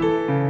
you